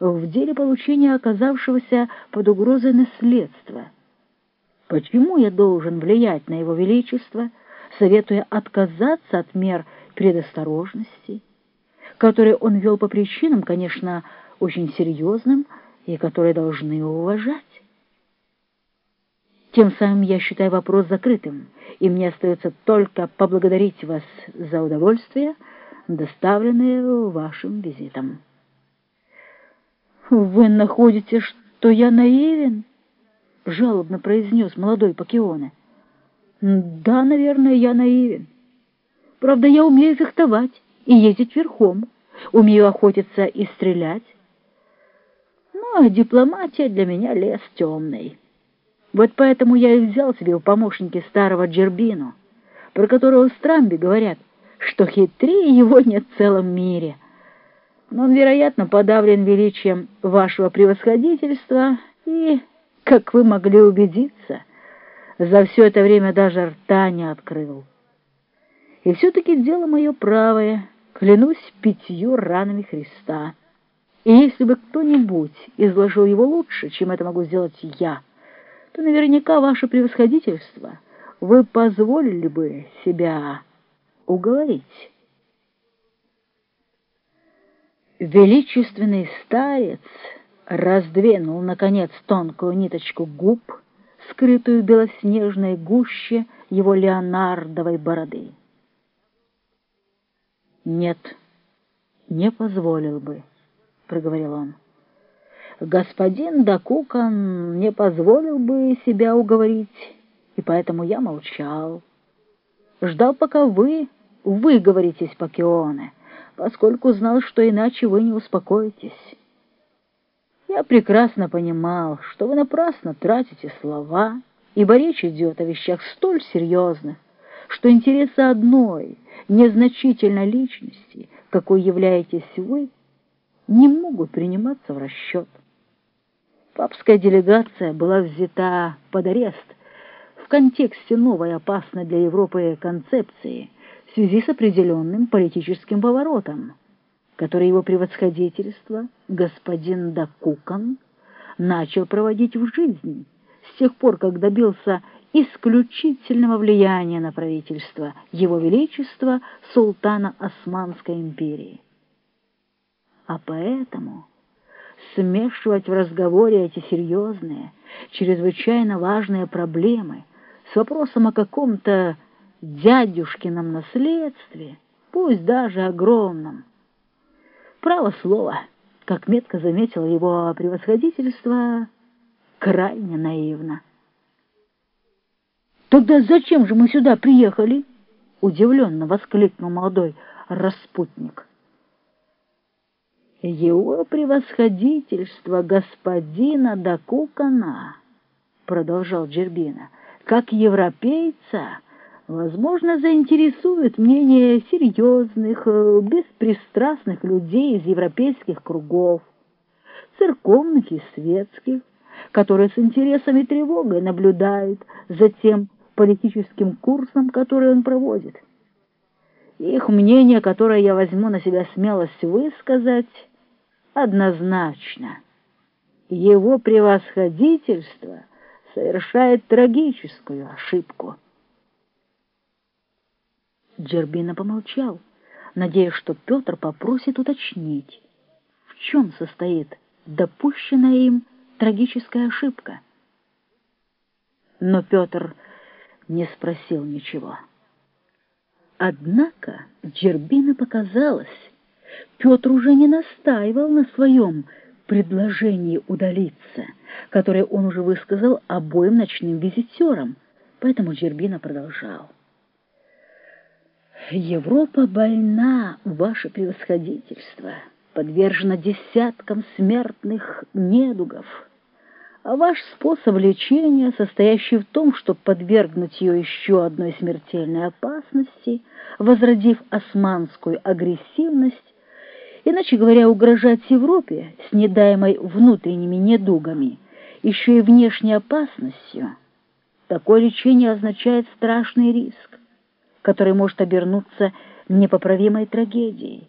в деле получения оказавшегося под угрозой наследства. Почему я должен влиять на его величество, советуя отказаться от мер предосторожности, которые он вел по причинам, конечно, очень серьезным и которые должны уважать? Тем самым я считаю вопрос закрытым, и мне остается только поблагодарить вас за удовольствие, доставленное вашим визитом. «Вы находите, что я наивен?» — жалобно произнес молодой Пакионе. «Да, наверное, я наивен. Правда, я умею фехтовать и ездить верхом, умею охотиться и стрелять. Ну, а дипломатия для меня лес темный». Вот поэтому я и взял себе в помощники старого Джербину, про которого в Страмбе говорят, что хитрее его нет в целом мире. Но он, вероятно, подавлен величием вашего превосходительства и, как вы могли убедиться, за все это время даже рта не открыл. И все-таки дело мое правое, клянусь пятью ранами Христа. И если бы кто-нибудь изложил его лучше, чем это могу сделать я, то наверняка ваше превосходительство вы позволили бы себя уговорить. Величественный старец раздвинул, наконец, тонкую ниточку губ, скрытую белоснежной гуще его леонардовой бороды. «Нет, не позволил бы», — проговорил он господин Дакукан не позволил бы себя уговорить, и поэтому я молчал. Ждал, пока вы выговоритесь, Пакионе, поскольку знал, что иначе вы не успокоитесь. Я прекрасно понимал, что вы напрасно тратите слова, ибо речь идет о вещах столь серьезных, что интересы одной незначительной личности, какой являетесь вы, не могут приниматься в расчет. Папская делегация была взята под арест в контексте новой опасной для Европы концепции связи с определенным политическим поворотом, который его превосходительство, господин Дакукан, начал проводить в жизнь с тех пор, как добился исключительного влияния на правительство Его Величества Султана Османской империи. А поэтому смешивать в разговоре эти серьезные, чрезвычайно важные проблемы с вопросом о каком-то дядюшкином наследстве, пусть даже огромном. Право слово, как метко заметил его превосходительство, крайне наивно. «Тогда зачем же мы сюда приехали?» — удивленно воскликнул молодой распутник. Его превосходительство господина Дакукана, продолжал Джербина, как европейца, возможно, заинтересует мнение серьезных, э, беспристрастных людей из европейских кругов, церковных и светских, которые с интересом и тревогой наблюдают за тем политическим курсом, который он проводит. Их мнение, которое я возьму на себя смелость высказать, однозначно. Его превосходительство совершает трагическую ошибку. Джербина помолчал, надеясь, что Петр попросит уточнить, в чем состоит допущенная им трагическая ошибка. Но Петр не спросил ничего. Однако Джербина показалось, Петр уже не настаивал на своем предложении удалиться, которое он уже высказал обоим ночным визитерам, поэтому Джербина продолжал. «Европа больна, ваше превосходительство, подвержена десяткам смертных недугов, а ваш способ лечения, состоящий в том, чтобы подвергнуть ее еще одной смертельной опасности, возродив османскую агрессивность, иначе говоря, угрожать Европе с недаемой внутренними недугами, еще и внешней опасностью, такое лечение означает страшный риск, который может обернуться непоправимой трагедией.